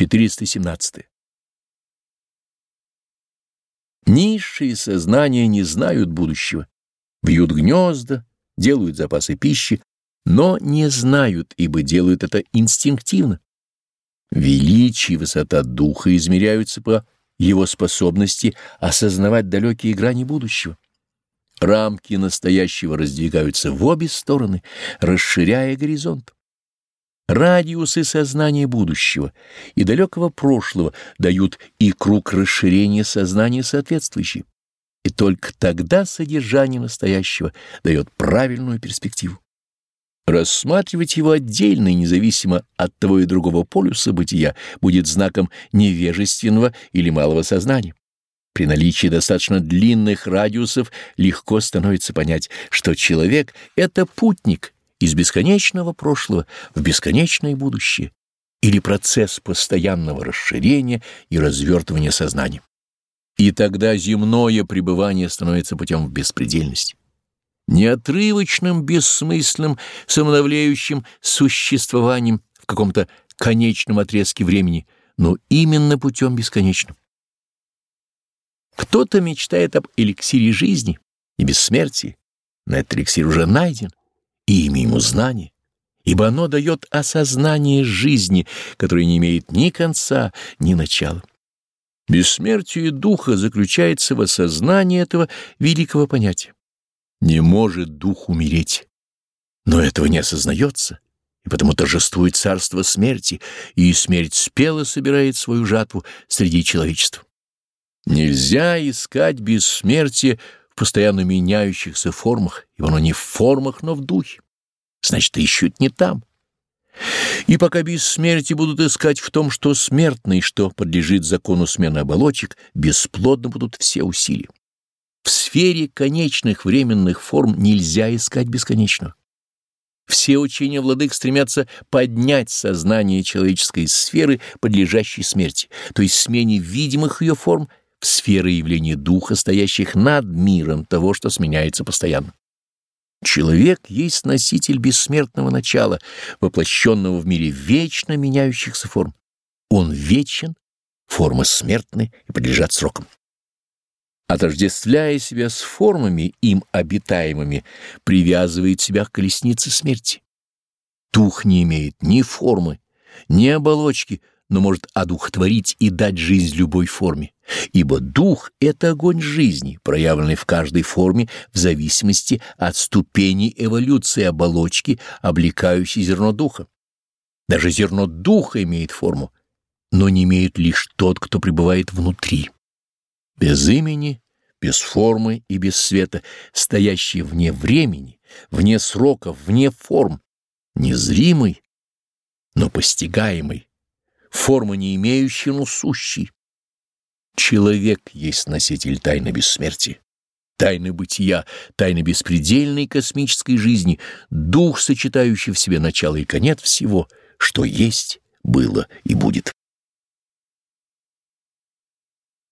417. Низшие сознания не знают будущего, бьют гнезда, делают запасы пищи, но не знают, ибо делают это инстинктивно. Величие и высота духа измеряются по его способности осознавать далекие грани будущего. Рамки настоящего раздвигаются в обе стороны, расширяя горизонт. Радиусы сознания будущего и далекого прошлого дают и круг расширения сознания соответствующий. И только тогда содержание настоящего дает правильную перспективу. Рассматривать его отдельно и независимо от того и другого полюса бытия будет знаком невежественного или малого сознания. При наличии достаточно длинных радиусов легко становится понять, что человек — это путник — из бесконечного прошлого в бесконечное будущее или процесс постоянного расширения и развертывания сознания. И тогда земное пребывание становится путем в беспредельность. Неотрывочным, бессмысленным, самонавляющим существованием в каком-то конечном отрезке времени, но именно путем бесконечным. Кто-то мечтает об эликсире жизни и бессмертии, но этот эликсир уже найден и имя ему знание, ибо оно дает осознание жизни, которое не имеет ни конца, ни начала. Бессмертие духа заключается в осознании этого великого понятия. Не может дух умереть, но этого не осознается, и потому торжествует царство смерти, и смерть спело собирает свою жатву среди человечества. Нельзя искать бессмертие постоянно меняющихся формах, ибо оно не в формах, но в духе. Значит, ищут не там. И пока бессмертие будут искать в том, что смертно и что подлежит закону смены оболочек, бесплодно будут все усилия. В сфере конечных временных форм нельзя искать бесконечного. Все учения владык стремятся поднять сознание человеческой сферы, подлежащей смерти, то есть смене видимых ее форм в сферы явления духа, стоящих над миром того, что сменяется постоянно. Человек есть носитель бессмертного начала, воплощенного в мире вечно меняющихся форм. Он вечен, формы смертны и подлежат срокам. Отождествляя себя с формами, им обитаемыми, привязывает себя к колеснице смерти. Дух не имеет ни формы, ни оболочки, но может одухотворить и дать жизнь любой форме, ибо дух — это огонь жизни, проявленный в каждой форме в зависимости от ступени эволюции оболочки, облекающей зерно духа. Даже зерно духа имеет форму, но не имеет лишь тот, кто пребывает внутри. Без имени, без формы и без света, стоящий вне времени, вне сроков, вне форм, незримый, но постигаемый, формы не имеющие, но сущий. Человек есть носитель тайны бессмертия, тайны бытия, тайны беспредельной космической жизни, дух, сочетающий в себе начало и конец всего, что есть, было и будет.